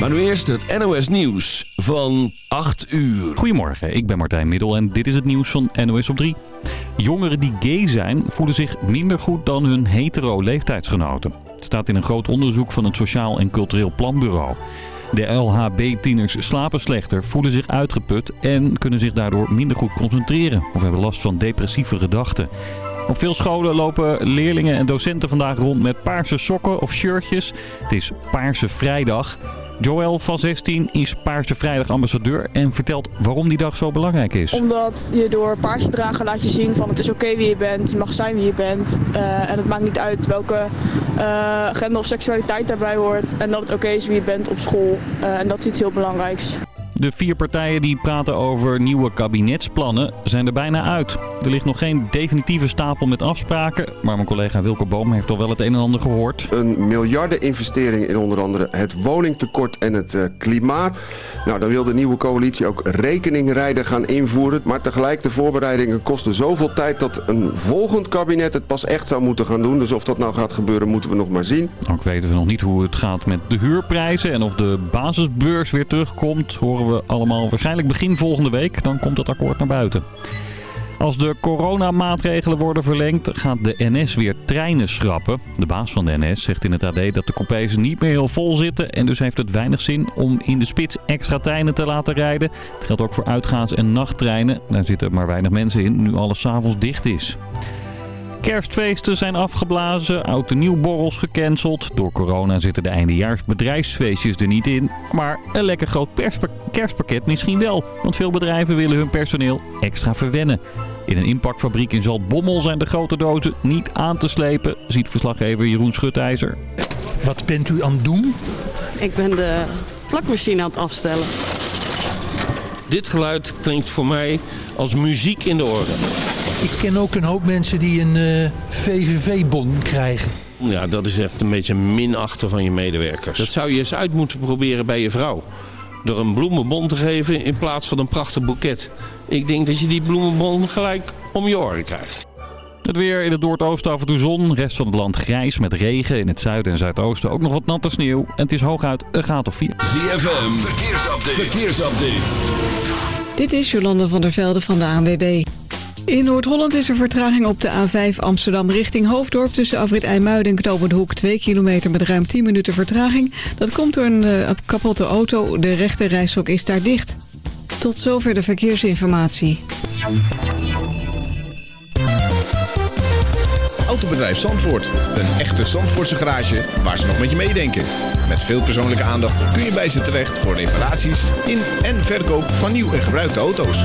Maar nu eerst het NOS Nieuws van 8 uur. Goedemorgen, ik ben Martijn Middel en dit is het nieuws van NOS op 3. Jongeren die gay zijn voelen zich minder goed dan hun hetero leeftijdsgenoten. Het staat in een groot onderzoek van het Sociaal en Cultureel Planbureau. De LHB-tieners slapen slechter, voelen zich uitgeput en kunnen zich daardoor minder goed concentreren of hebben last van depressieve gedachten. Op veel scholen lopen leerlingen en docenten vandaag rond met paarse sokken of shirtjes. Het is Paarse Vrijdag. Joël van 16 is Paarse Vrijdag ambassadeur en vertelt waarom die dag zo belangrijk is. Omdat je door paars te dragen laat je zien van het is oké wie je bent, je mag zijn wie je bent. Uh, en het maakt niet uit welke uh, gender of seksualiteit daarbij hoort. En dat het oké is wie je bent op school. Uh, en dat is iets heel belangrijks. De vier partijen die praten over nieuwe kabinetsplannen zijn er bijna uit. Er ligt nog geen definitieve stapel met afspraken, maar mijn collega Wilke Boom heeft al wel het een en ander gehoord. Een miljardeninvestering in onder andere het woningtekort en het uh, klimaat. Nou, dan wil de nieuwe coalitie ook rekeningrijden gaan invoeren. Maar tegelijk de voorbereidingen kosten zoveel tijd dat een volgend kabinet het pas echt zou moeten gaan doen. Dus of dat nou gaat gebeuren moeten we nog maar zien. Ook weten we nog niet hoe het gaat met de huurprijzen en of de basisbeurs weer terugkomt. Horen we allemaal waarschijnlijk begin volgende week. Dan komt het akkoord naar buiten. Als de coronamaatregelen worden verlengd, gaat de NS weer treinen schrappen. De baas van de NS zegt in het AD dat de coupés niet meer heel vol zitten. En dus heeft het weinig zin om in de spits extra treinen te laten rijden. Het geldt ook voor uitgaans- en nachttreinen. Daar zitten maar weinig mensen in, nu alles s'avonds dicht is. Kerstfeesten zijn afgeblazen, oud en nieuw borrels gecanceld. Door corona zitten de eindejaars bedrijfsfeestjes er niet in. Maar een lekker groot kerstpakket misschien wel. Want veel bedrijven willen hun personeel extra verwennen. In een inpakfabriek in Zaltbommel zijn de grote dozen niet aan te slepen, ziet verslaggever Jeroen Schutijzer. Wat bent u aan het doen? Ik ben de plakmachine aan het afstellen. Dit geluid klinkt voor mij als muziek in de oren. Ik ken ook een hoop mensen die een uh, VVV-bon krijgen. Ja, dat is echt een beetje minachten van je medewerkers. Dat zou je eens uit moeten proberen bij je vrouw. Door een bloemenbon te geven in plaats van een prachtig boeket. Ik denk dat je die bloemenbon gelijk om je oren krijgt. Het weer in het noordoosten af en toe zon. Rest van het land grijs met regen. In het zuiden en zuidoosten ook nog wat natte sneeuw. En het is hooguit een graad of 4. ZFM, verkeersupdate. verkeersupdate. Dit is Jolanda van der Velde van de ANWB. In Noord-Holland is er vertraging op de A5 Amsterdam richting Hoofddorp... tussen Afrit IJmuiden en Knoopend Hoek 2 kilometer met ruim 10 minuten vertraging. Dat komt door een uh, kapotte auto. De rechte reishok is daar dicht. Tot zover de verkeersinformatie. Autobedrijf Zandvoort. Een echte Zandvoortse garage waar ze nog met je meedenken. Met veel persoonlijke aandacht kun je bij ze terecht voor reparaties in en verkoop van nieuw en gebruikte auto's.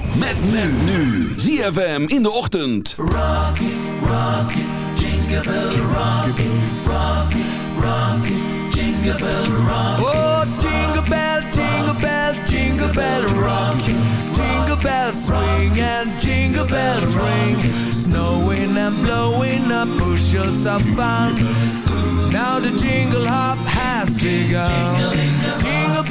Met men nu. ZFM in de ochtend. Rocky, rocky, jingle bell rocky. Rocky, rocky, jingle bell rocky. Oh, jingle bell, jingle bell, jingle bell rocky. Jingle bells swing and jingle bells ring. Snowing and blowing up bushels of fun. Now the jingle hop has begun. Jingle bell,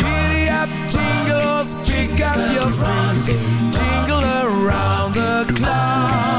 have your fun. Jingle around the clock.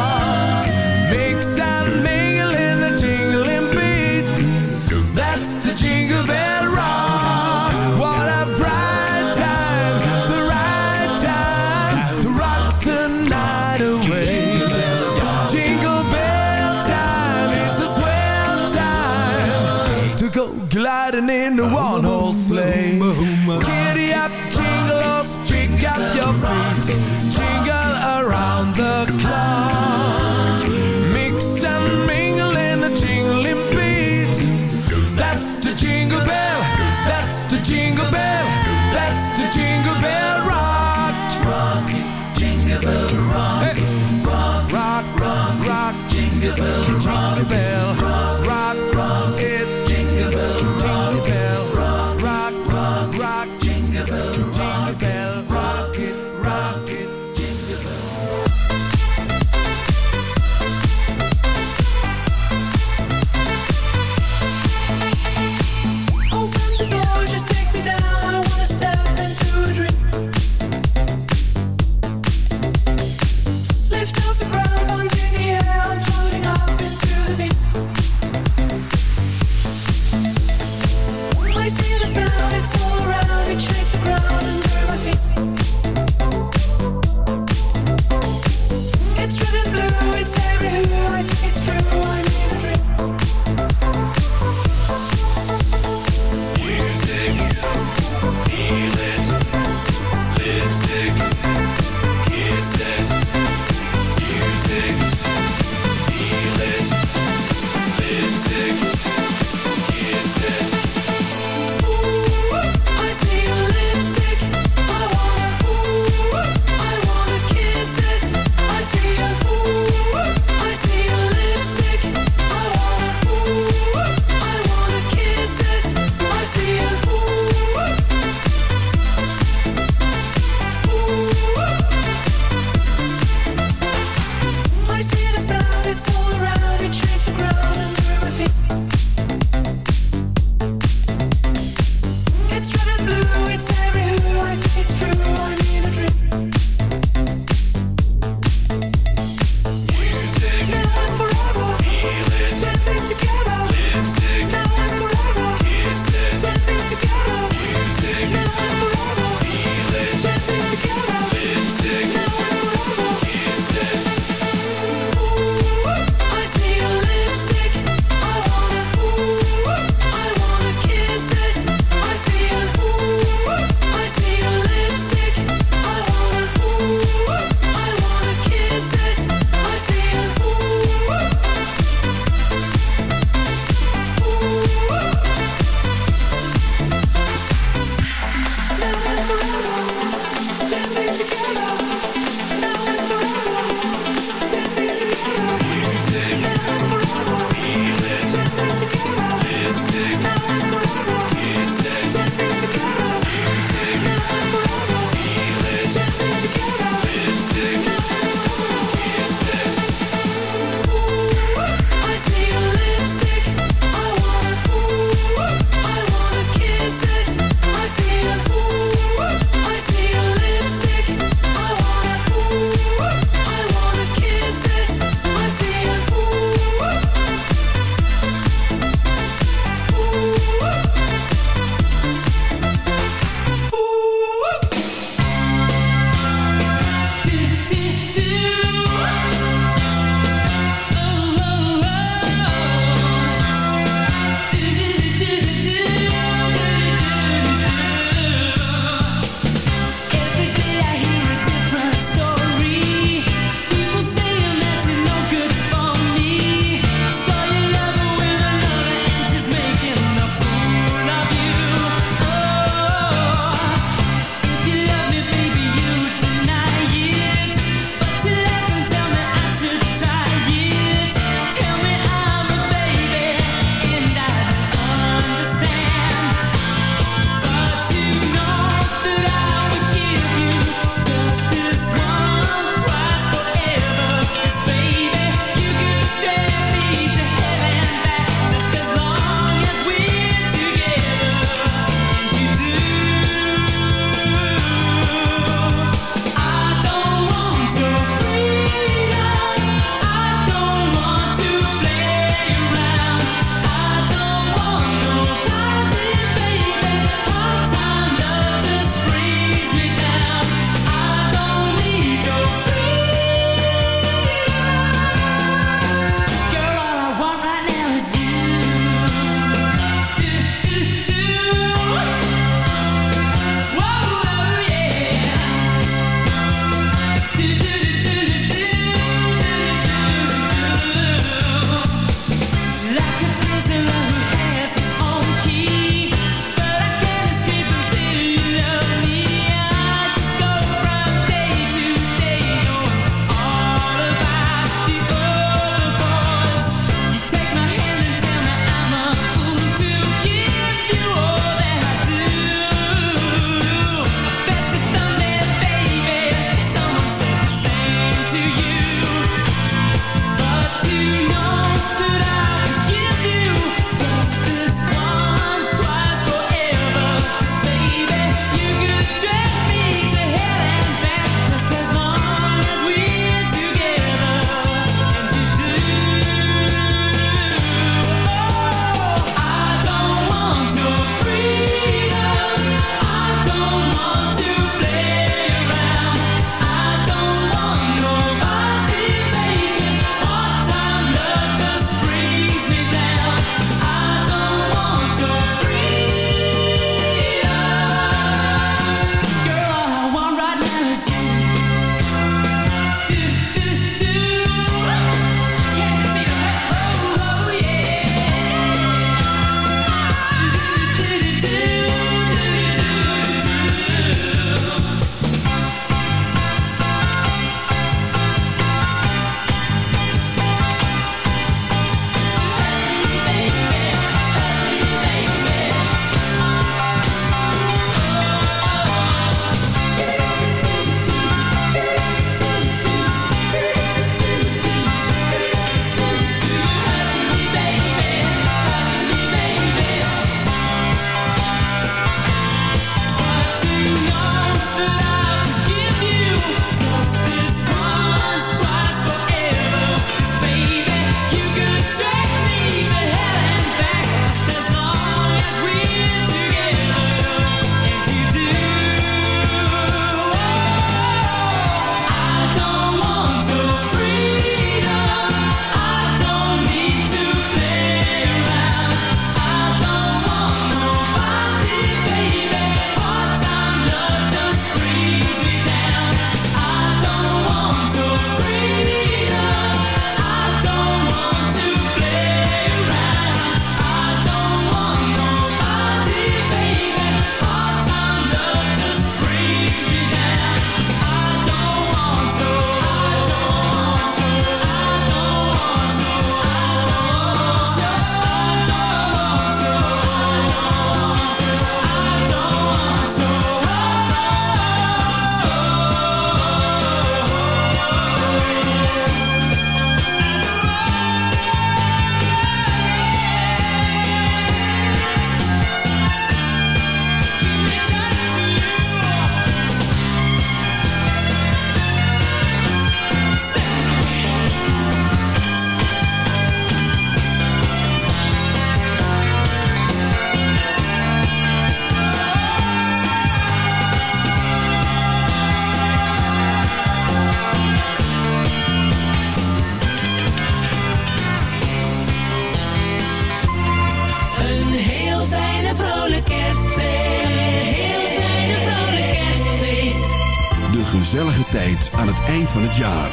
Eind van het jaar.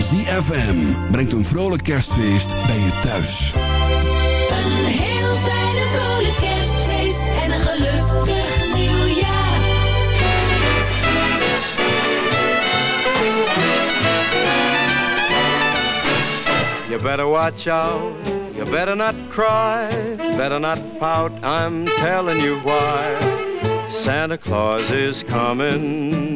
ZFM brengt een vrolijk kerstfeest bij je thuis. Een heel fijne vrolijk kerstfeest en een gelukkig nieuwjaar. You better watch out, you better not cry, better not pout, I'm telling you why. Santa Claus is coming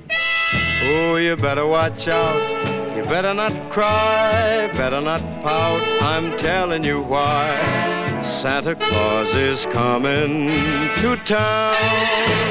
Oh, you better watch out. You better not cry, better not pout. I'm telling you why. Santa Claus is coming to town.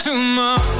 tomorrow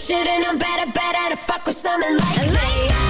shit and I'm better, better to fuck with someone like, like me.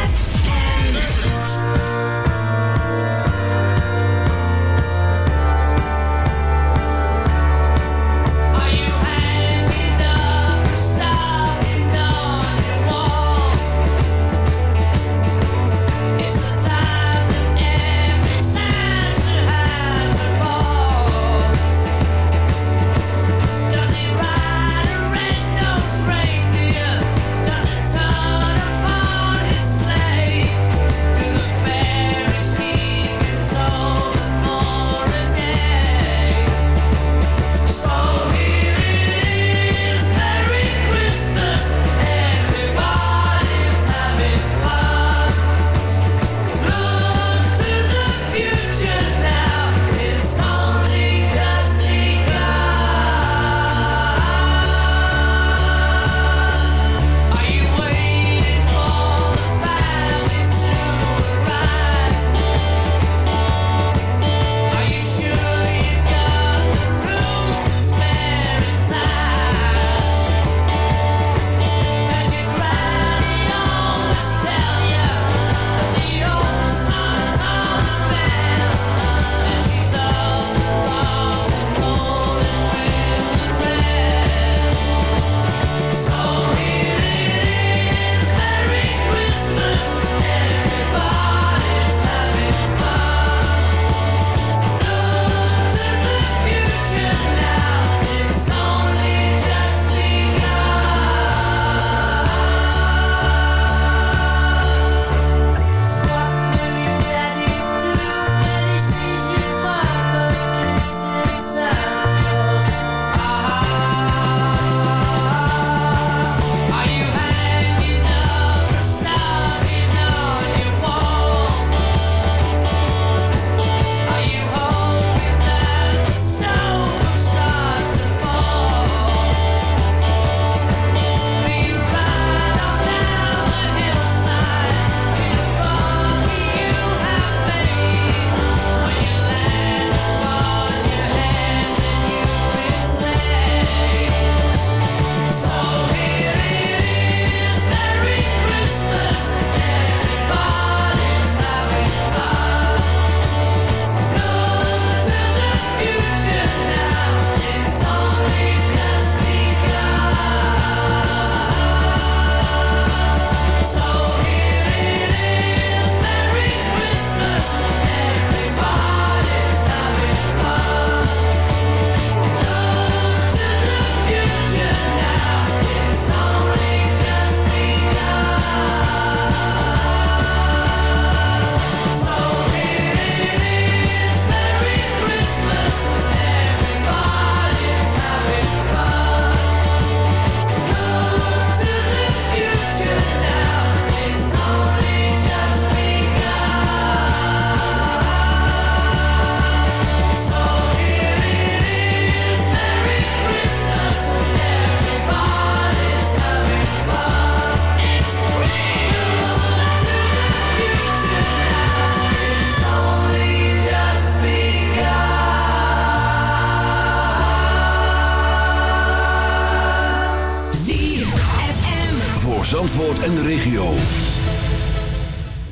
De regio.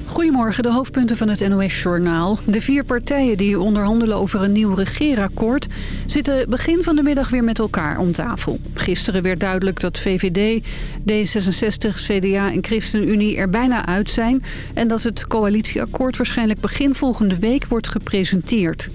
Goedemorgen, de hoofdpunten van het NOS-journaal. De vier partijen die onderhandelen over een nieuw regeerakkoord... zitten begin van de middag weer met elkaar om tafel. Gisteren werd duidelijk dat VVD, D66, CDA en ChristenUnie er bijna uit zijn... en dat het coalitieakkoord waarschijnlijk begin volgende week wordt gepresenteerd.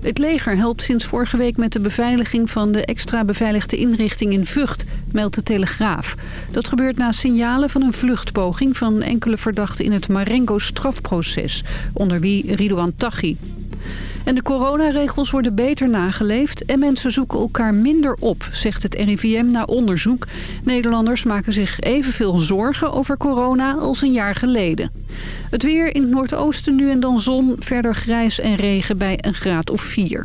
Het leger helpt sinds vorige week met de beveiliging van de extra beveiligde inrichting in Vught, meldt de Telegraaf. Dat gebeurt na signalen van een vluchtpoging van enkele verdachten in het Marengo-strafproces, onder wie Ridouan Taghi. En de coronaregels worden beter nageleefd en mensen zoeken elkaar minder op, zegt het RIVM na onderzoek. Nederlanders maken zich evenveel zorgen over corona als een jaar geleden. Het weer in het noordoosten nu en dan zon, verder grijs en regen bij een graad of 4.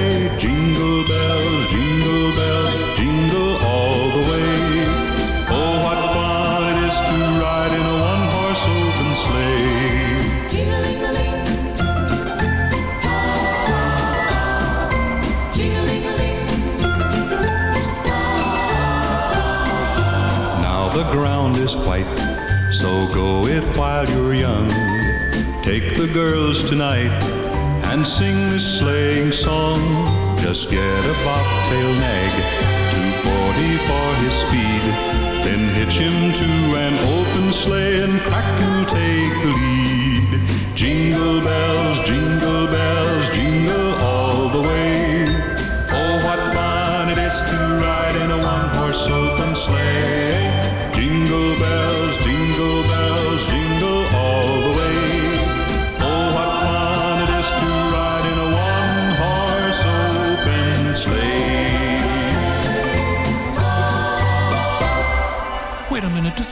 And sing this sleighing song. Just get a bobtail nag, 240 for his speed. Then hitch him to an open sleigh and crack you'll take the lead. Jingle bells, jingle bells,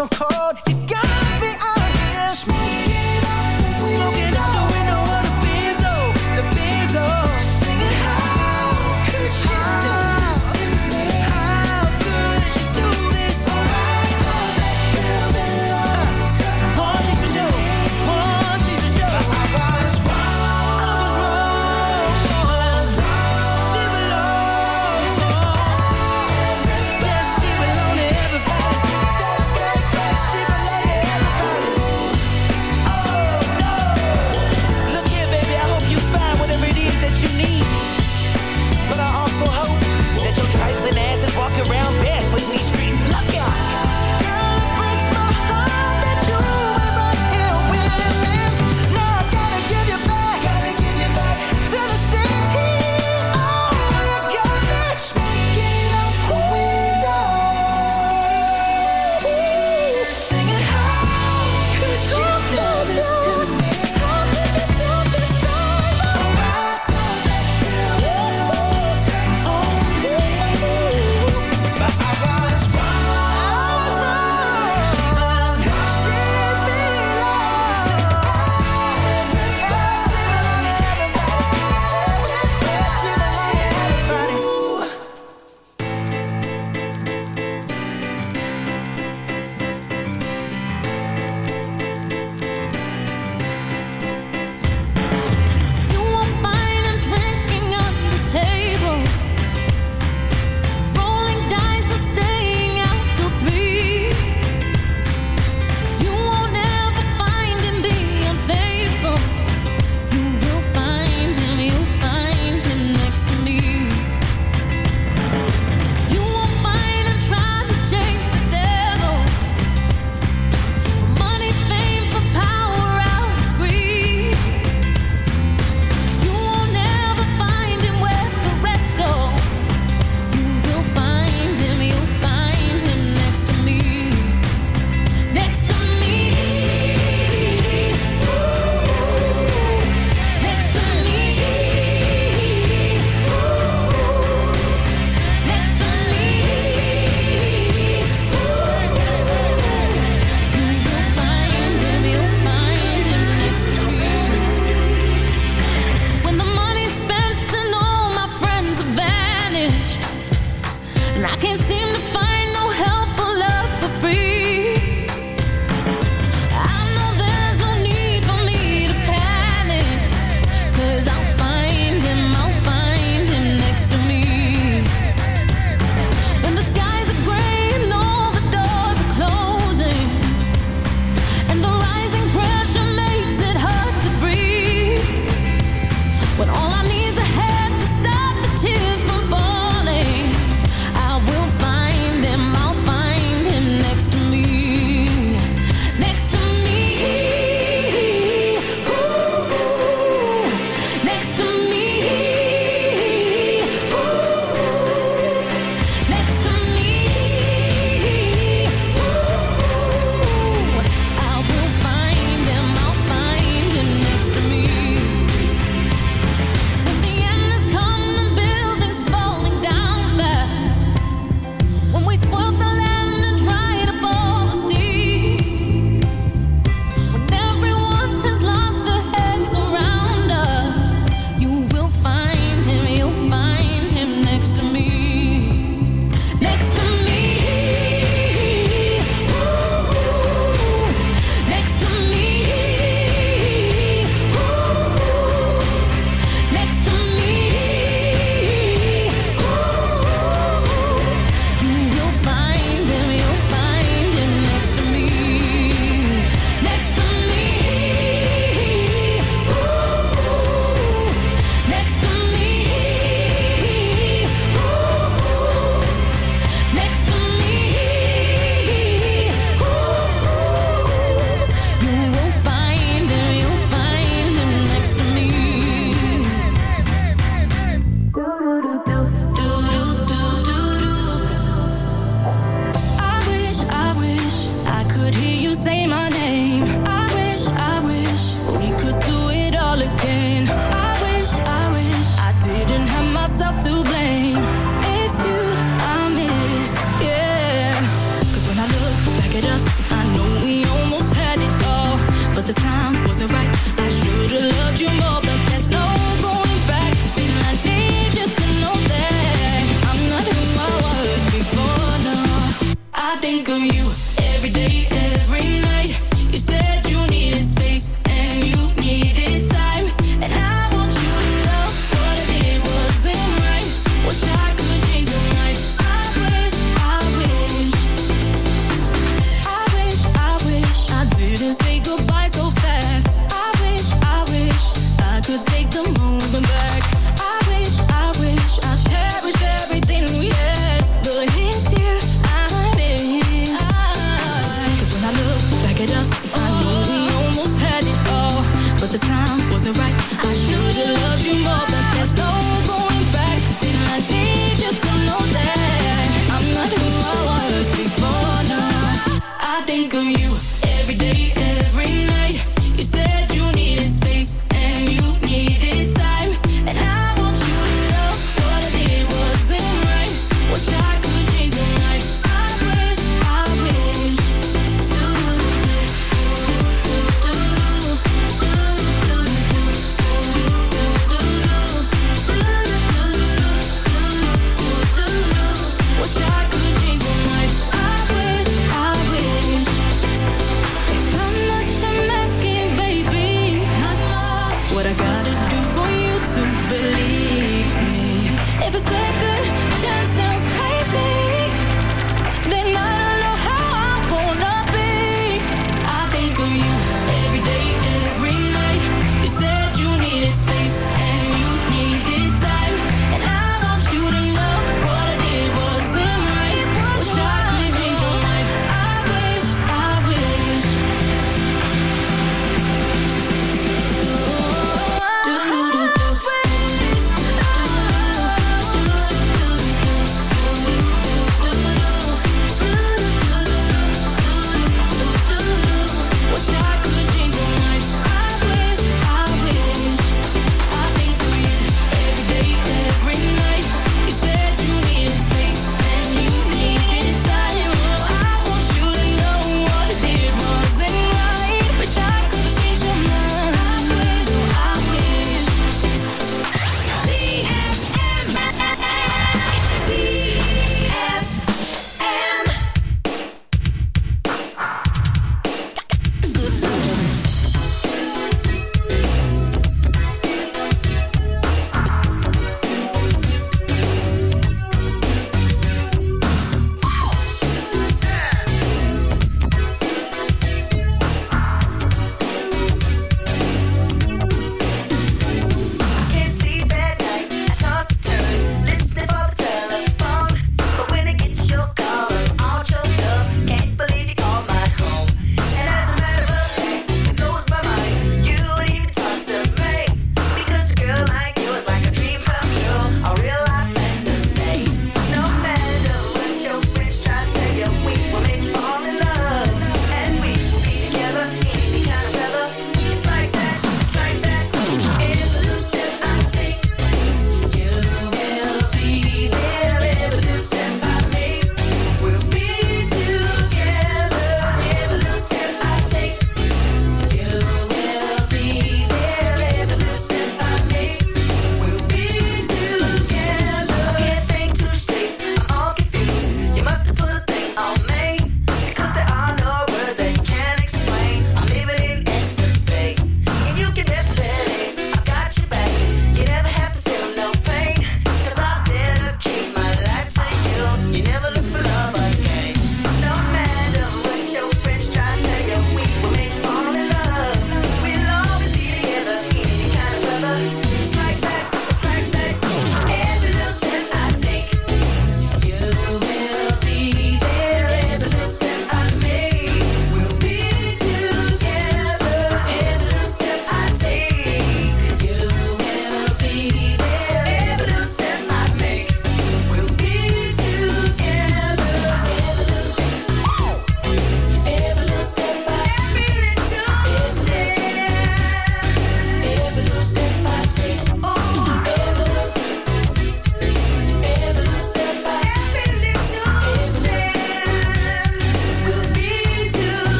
So cold.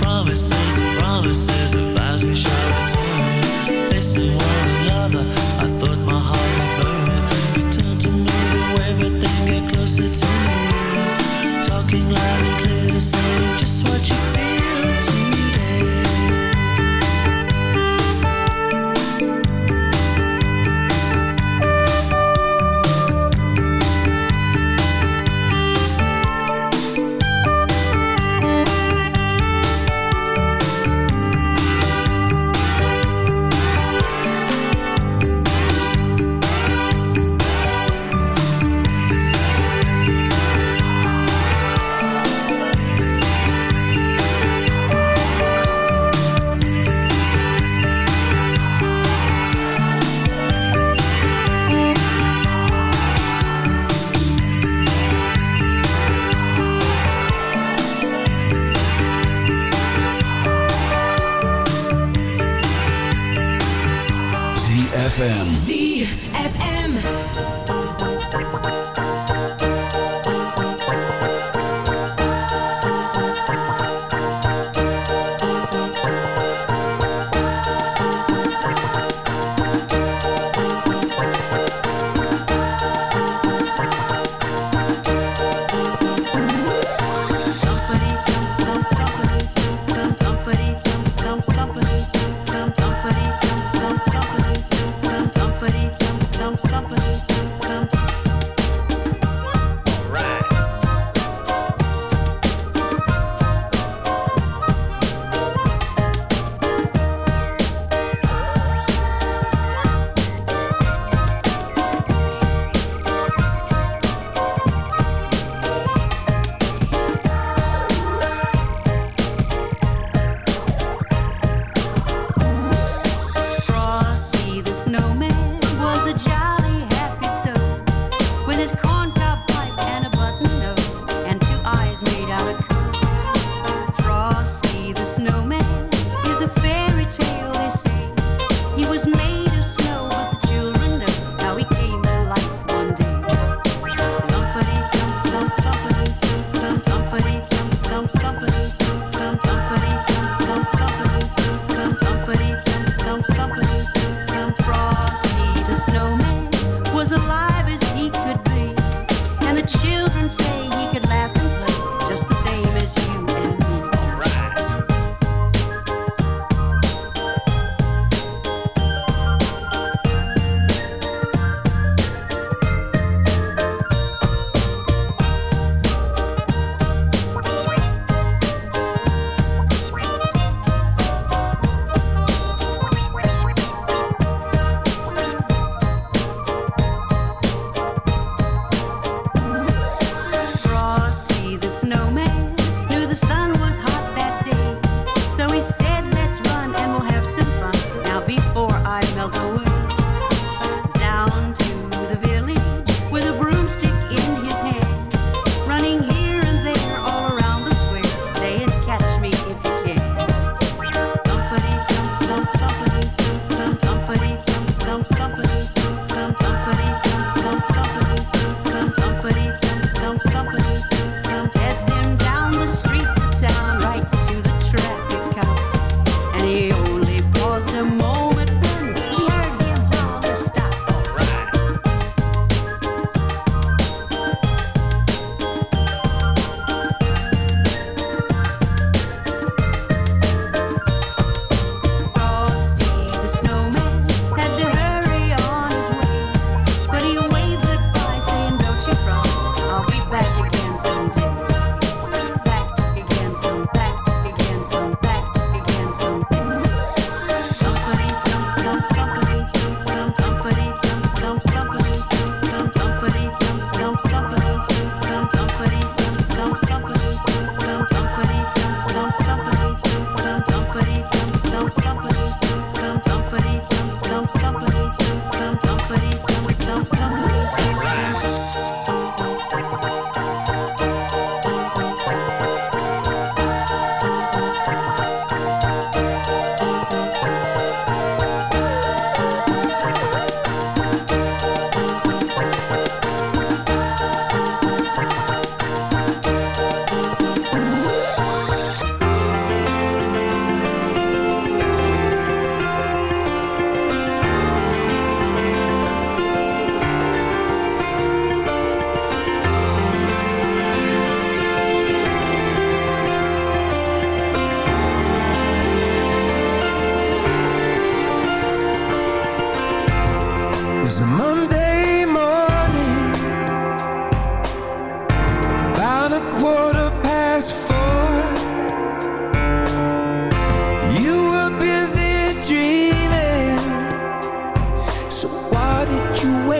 Promises promises vows we shall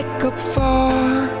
wake up for?